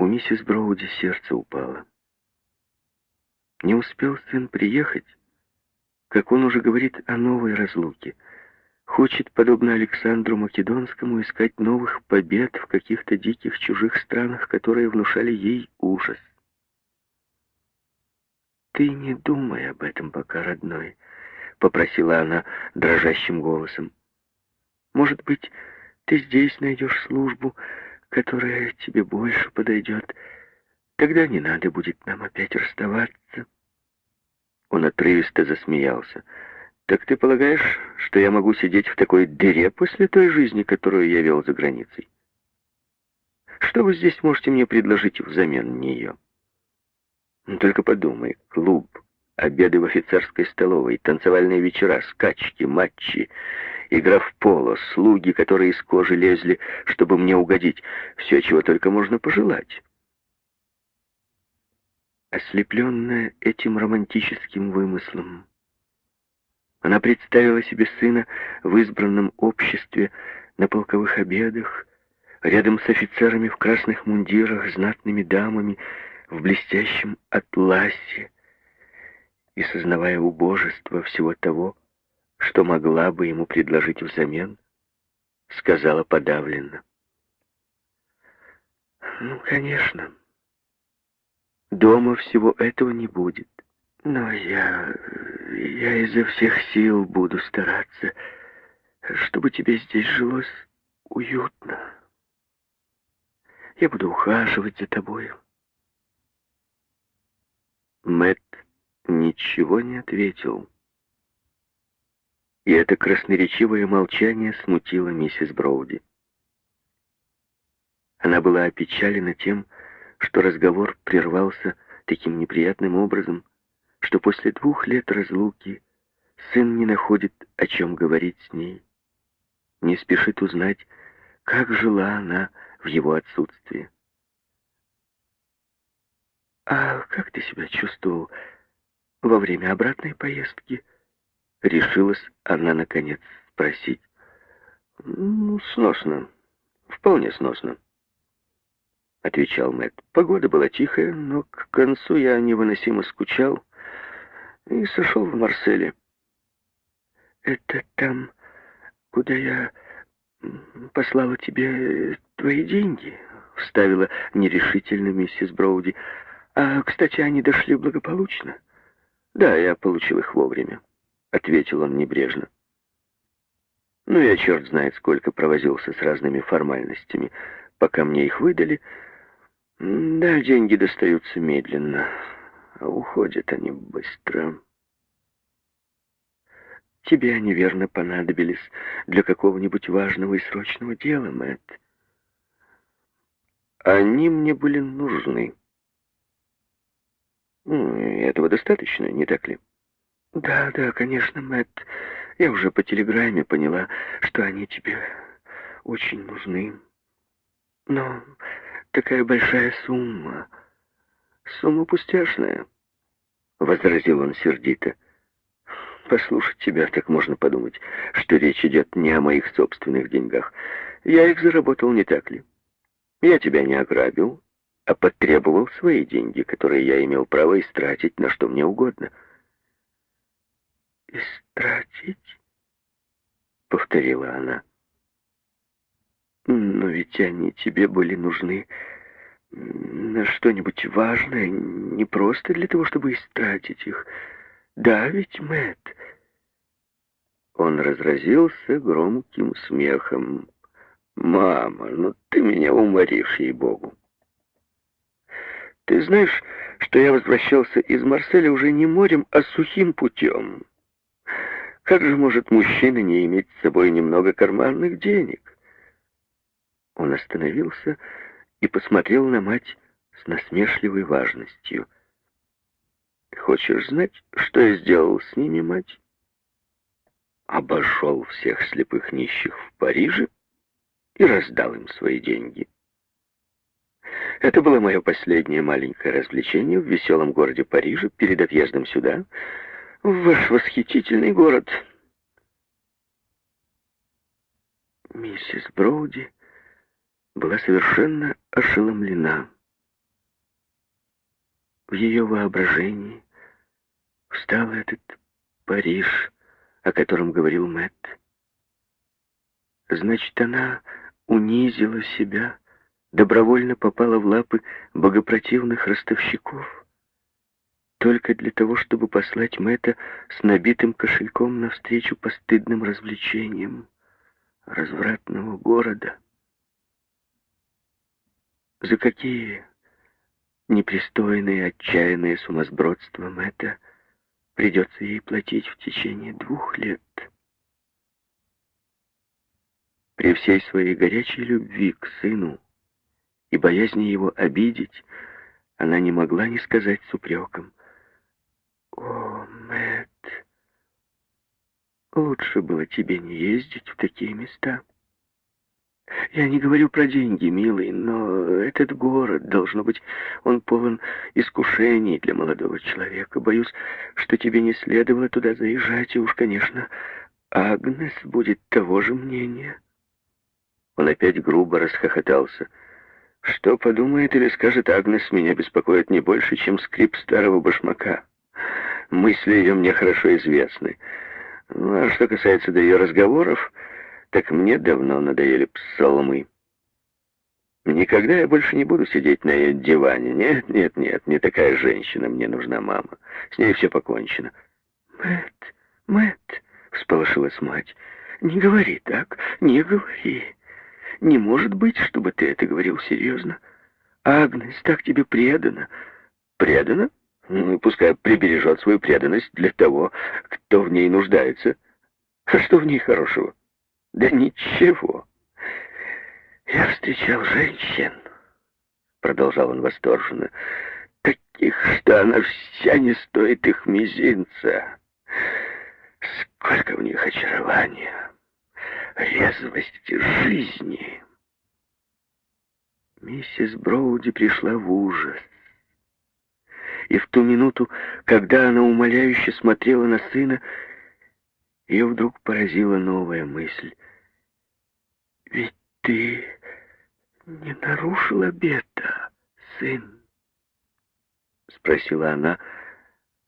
У миссис Броуди сердце упало. Не успел сын приехать, как он уже говорит о новой разлуке. Хочет, подобно Александру Македонскому, искать новых побед в каких-то диких чужих странах, которые внушали ей ужас. «Ты не думай об этом пока, родной», — попросила она дрожащим голосом. «Может быть, ты здесь найдешь службу, которая тебе больше подойдет. Тогда не надо будет нам опять расставаться». Он отрывисто засмеялся. «Так ты полагаешь, что я могу сидеть в такой дыре после той жизни, которую я вел за границей? Что вы здесь можете мне предложить взамен нее?» ну, «Только подумай, клуб, обеды в офицерской столовой, танцевальные вечера, скачки, матчи, игра в поло, слуги, которые из кожи лезли, чтобы мне угодить, все, чего только можно пожелать». Ослепленная этим романтическим вымыслом, она представила себе сына в избранном обществе, на полковых обедах, рядом с офицерами в красных мундирах, знатными дамами, в блестящем атласе, и, сознавая убожество всего того, что могла бы ему предложить взамен, сказала подавленно. «Ну, конечно». Дома всего этого не будет. Но я... я изо всех сил буду стараться, чтобы тебе здесь жилось уютно. Я буду ухаживать за тобою. Мэт ничего не ответил. И это красноречивое молчание смутило миссис Броуди. Она была опечалена тем, что разговор прервался таким неприятным образом, что после двух лет разлуки сын не находит, о чем говорить с ней, не спешит узнать, как жила она в его отсутствии. «А как ты себя чувствовал во время обратной поездки?» Решилась она, наконец, спросить. «Ну, сносно. Вполне сносно». — отвечал Мэтт. Погода была тихая, но к концу я невыносимо скучал и сошел в Марселе. «Это там, куда я послала тебе твои деньги?» — вставила нерешительно миссис Броуди. «А, кстати, они дошли благополучно?» «Да, я получил их вовремя», — ответил он небрежно. «Ну, я черт знает сколько провозился с разными формальностями, пока мне их выдали, — да, деньги достаются медленно, а уходят они быстро. Тебе они, верно, понадобились для какого-нибудь важного и срочного дела, Мэтт. Они мне были нужны. Этого достаточно, не так ли? Да, да, конечно, Мэтт. Я уже по телеграмме поняла, что они тебе очень нужны. Но такая большая сумма. Сумма пустяшная, — возразил он сердито. Послушать тебя, так можно подумать, что речь идет не о моих собственных деньгах. Я их заработал, не так ли? Я тебя не ограбил, а потребовал свои деньги, которые я имел право истратить на что мне угодно. «Истратить?» — повторила она. Но ведь они тебе были нужны на что-нибудь важное, не просто для того, чтобы истратить их. Да, ведь, Мэтт. Он разразился громким смехом. «Мама, ну ты меня уморишь, ей-богу!» «Ты знаешь, что я возвращался из Марселя уже не морем, а сухим путем. Как же может мужчина не иметь с собой немного карманных денег?» Он остановился и посмотрел на мать с насмешливой важностью. «Хочешь знать, что я сделал с ними, мать?» Обошел всех слепых нищих в Париже и раздал им свои деньги. Это было мое последнее маленькое развлечение в веселом городе Париже перед отъездом сюда, в ваш восхитительный город. Миссис Броуди была совершенно ошеломлена. в ее воображении встал этот Париж, о котором говорил Мэтт. Значит, она унизила себя, добровольно попала в лапы богопротивных ростовщиков, только для того, чтобы послать Мэтта с набитым кошельком навстречу постыдным развлечениям развратного города. За какие непристойные, отчаянные сумасбродства Мэтта придется ей платить в течение двух лет. При всей своей горячей любви к сыну и боязни его обидеть, она не могла не сказать с упреком. «О, Мэтт, лучше было тебе не ездить в такие места». Я не говорю про деньги, милый, но этот город, должно быть, он полон искушений для молодого человека. Боюсь, что тебе не следовало туда заезжать, и уж, конечно, Агнес будет того же мнения. Он опять грубо расхохотался. Что подумает или скажет Агнес, меня беспокоит не больше, чем скрип старого башмака. Мысли ее мне хорошо известны. Ну, а что касается до ее разговоров, так мне давно надоели псалмы. Никогда я больше не буду сидеть на ее диване. Нет, нет, нет, не такая женщина мне нужна мама. С ней все покончено. Мэтт, Мэтт, всполошилась мать, не говори так, не говори. Не может быть, чтобы ты это говорил серьезно. Агнес так тебе предана. Предана? Пускай прибережет свою преданность для того, кто в ней нуждается. А что в ней хорошего? Да ничего. Я встречал женщин, продолжал он восторженно, таких, что она вся не стоит их мизинца. Сколько в них очарования, резвости жизни. Миссис Броуди пришла в ужас. И в ту минуту, когда она умоляюще смотрела на сына, ее вдруг поразила новая мысль. «Ведь ты не нарушил обета, сын?» Спросила она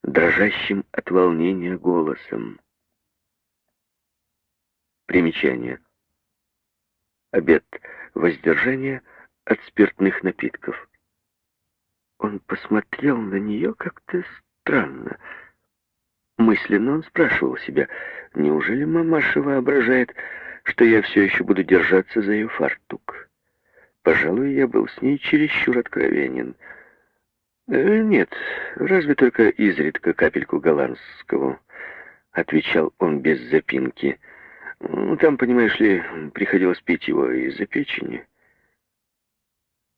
дрожащим от волнения голосом. Примечание. Обет воздержания от спиртных напитков. Он посмотрел на нее как-то странно. Мысленно он спрашивал себя, неужели мамаша воображает, что я все еще буду держаться за ее фартук? Пожалуй, я был с ней чересчур откровенен. «Э, «Нет, разве только изредка капельку голландского», — отвечал он без запинки. «Там, понимаешь ли, приходилось пить его из-за печени».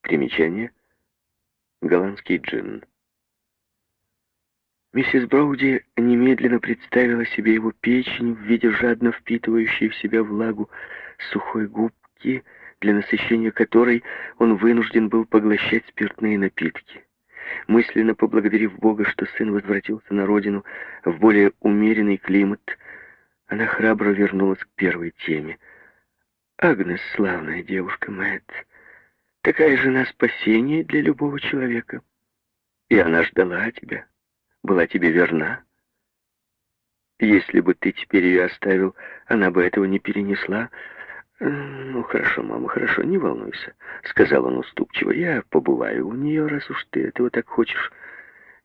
Примечание. Голландский джин. Миссис Броуди немедленно представила себе его печень в виде жадно впитывающей в себя влагу сухой губки, для насыщения которой он вынужден был поглощать спиртные напитки. Мысленно поблагодарив Бога, что сын возвратился на родину в более умеренный климат, она храбро вернулась к первой теме. «Агнес, славная девушка, Мэтт, такая жена спасения для любого человека, и она ждала тебя» была тебе верна. Если бы ты теперь ее оставил, она бы этого не перенесла. «Ну, хорошо, мама, хорошо, не волнуйся», — сказал он уступчиво. «Я побываю у нее, раз уж ты этого так хочешь».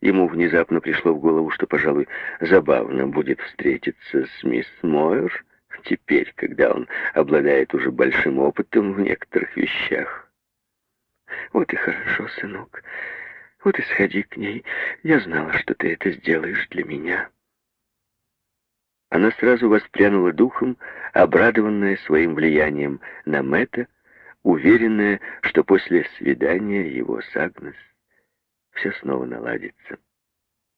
Ему внезапно пришло в голову, что, пожалуй, забавно будет встретиться с мисс Мойер, теперь, когда он обладает уже большим опытом в некоторых вещах. «Вот и хорошо, сынок. Вот и сходи к ней. Я знала, что ты это сделаешь для меня». Она сразу воспрянула духом, обрадованная своим влиянием на Мэтта, уверенная, что после свидания его с Агнес все снова наладится.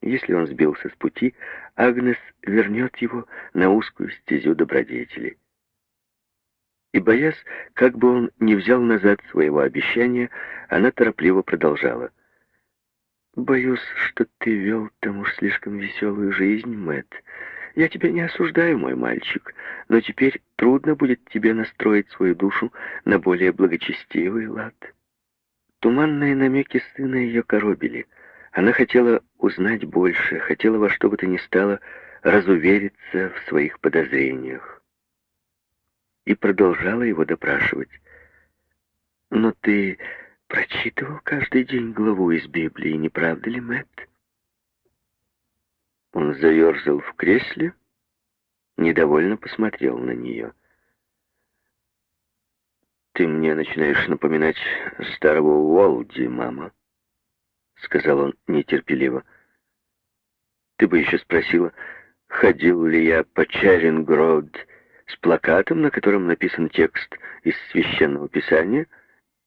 Если он сбился с пути, Агнес вернет его на узкую стезю добродетели. И, боясь, как бы он не взял назад своего обещания, она торопливо продолжала — Боюсь, что ты вел там уж слишком веселую жизнь, Мэтт. Я тебя не осуждаю, мой мальчик, но теперь трудно будет тебе настроить свою душу на более благочестивый лад. Туманные намеки сына ее коробили. Она хотела узнать больше, хотела во что бы то ни стало разувериться в своих подозрениях. И продолжала его допрашивать. «Но ты прочитывал каждый день главу из Библии, не правда ли, Мэтт?» Он заерзал в кресле, недовольно посмотрел на нее. «Ты мне начинаешь напоминать старого Уолди, мама», — сказал он нетерпеливо. «Ты бы еще спросила, ходил ли я по Чарингрод с плакатом, на котором написан текст из Священного Писания,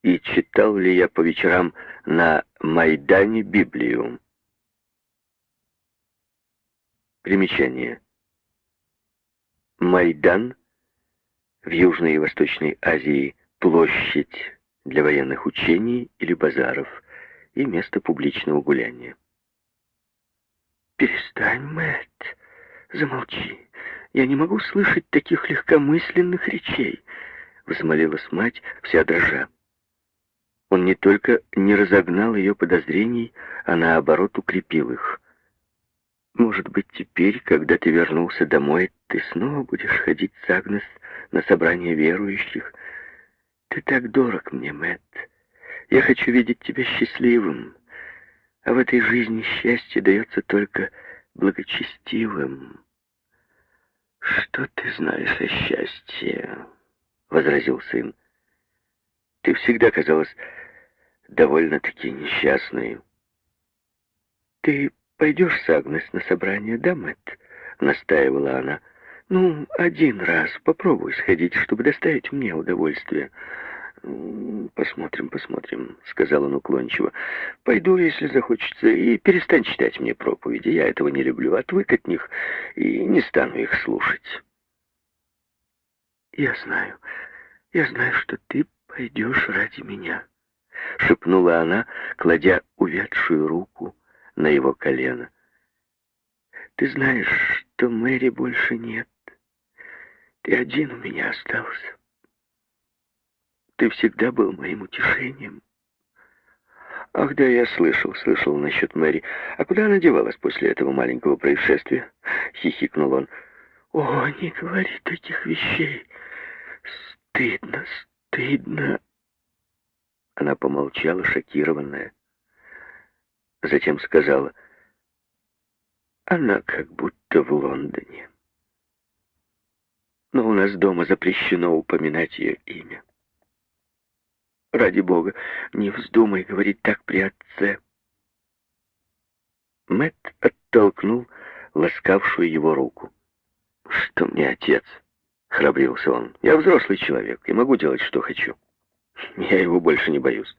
и читал ли я по вечерам на Майдане Библию». Примечание. Майдан в Южной и Восточной Азии площадь для военных учений или базаров и место публичного гуляния. «Перестань, Мэтт, замолчи. Я не могу слышать таких легкомысленных речей», — взмолилась мать, вся дрожа. Он не только не разогнал ее подозрений, а наоборот укрепил их. Может быть, теперь, когда ты вернулся домой, ты снова будешь ходить с Агнес на собрание верующих. Ты так дорог мне, Мэтт. Я хочу видеть тебя счастливым. А в этой жизни счастье дается только благочестивым. «Что ты знаешь о счастье?» — возразил сын. «Ты всегда казалась довольно-таки несчастной». «Ты «Пойдешь с Агнес на собрание, да, Мэтт?» — настаивала она. «Ну, один раз попробуй сходить, чтобы доставить мне удовольствие». «Посмотрим, посмотрим», — сказал он уклончиво. «Пойду, если захочется, и перестань читать мне проповеди. Я этого не люблю, отвык от них и не стану их слушать». «Я знаю, я знаю, что ты пойдешь ради меня», — шепнула она, кладя увядшую руку на его колено. «Ты знаешь, что Мэри больше нет. Ты один у меня остался. Ты всегда был моим утешением». «Ах да, я слышал, слышал насчет Мэри. А куда она девалась после этого маленького происшествия?» — хихикнул он. «О, не говори таких вещей. Стыдно, стыдно». Она помолчала, шокированная. Затем сказала, она как будто в Лондоне. Но у нас дома запрещено упоминать ее имя. Ради бога, не вздумай говорить так при отце. Мэтт оттолкнул ласкавшую его руку. «Что мне отец?» — храбрился он. «Я взрослый человек и могу делать, что хочу. Я его больше не боюсь.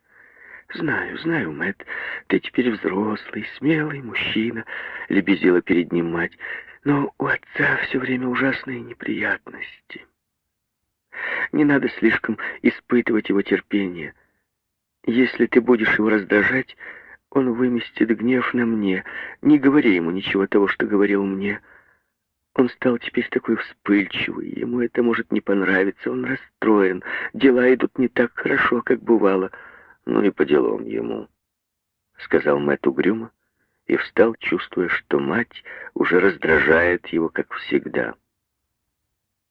«Знаю, знаю, Мэтт, ты теперь взрослый, смелый мужчина», — лебезила перед ним мать. «Но у отца все время ужасные неприятности. Не надо слишком испытывать его терпение. Если ты будешь его раздражать, он выместит гнев на мне. Не говори ему ничего того, что говорил мне. Он стал теперь такой вспыльчивый, ему это может не понравиться, он расстроен, дела идут не так хорошо, как бывало». Ну и по делам ему, сказал Мэтт угрюмо и встал, чувствуя, что мать уже раздражает его, как всегда.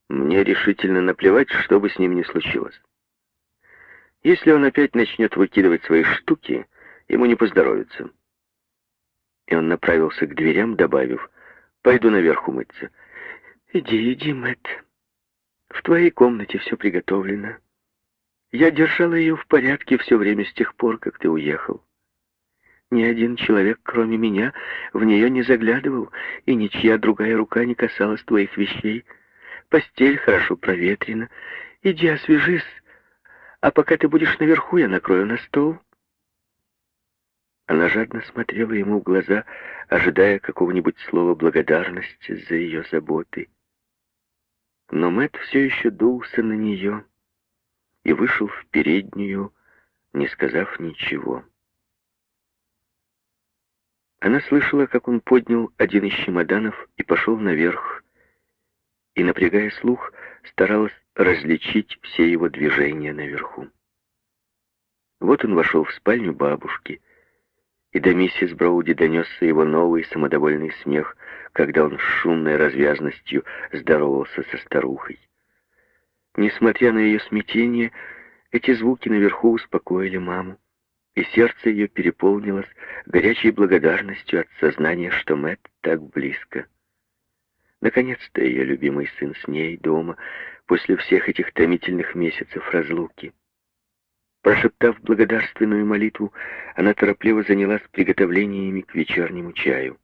Мне решительно наплевать, что бы с ним ни случилось. Если он опять начнет выкидывать свои штуки, ему не поздоровится. И он направился к дверям, добавив, «Пойду наверх умыться». «Иди, иди, Мэтт. В твоей комнате все приготовлено. Я держала ее в порядке все время с тех пор, как ты уехал. Ни один человек, кроме меня, в нее не заглядывал, и ничья другая рука не касалась твоих вещей. Постель хорошо проветрена. Иди освежись, а пока ты будешь наверху, я накрою на стол». Она жадно смотрела ему в глаза, ожидая какого-нибудь слова благодарности за ее заботы. Но Мэтт все еще дулся на нее и вышел в переднюю, не сказав ничего. Она слышала, как он поднял один из чемоданов и пошел наверх, и, напрягая слух, старалась различить все его движения наверху. Вот он вошел в спальню бабушки, и до миссис Броуди донесся его новый самодовольный смех, когда он с шумной развязностью здоровался со старухой. Несмотря на ее смятение, эти звуки наверху успокоили маму, и сердце ее переполнилось горячей благодарностью от сознания, что Мэтт так близко. Наконец-то ее любимый сын с ней дома, после всех этих томительных месяцев разлуки. Прошептав благодарственную молитву, она торопливо занялась приготовлениями к вечернему чаю.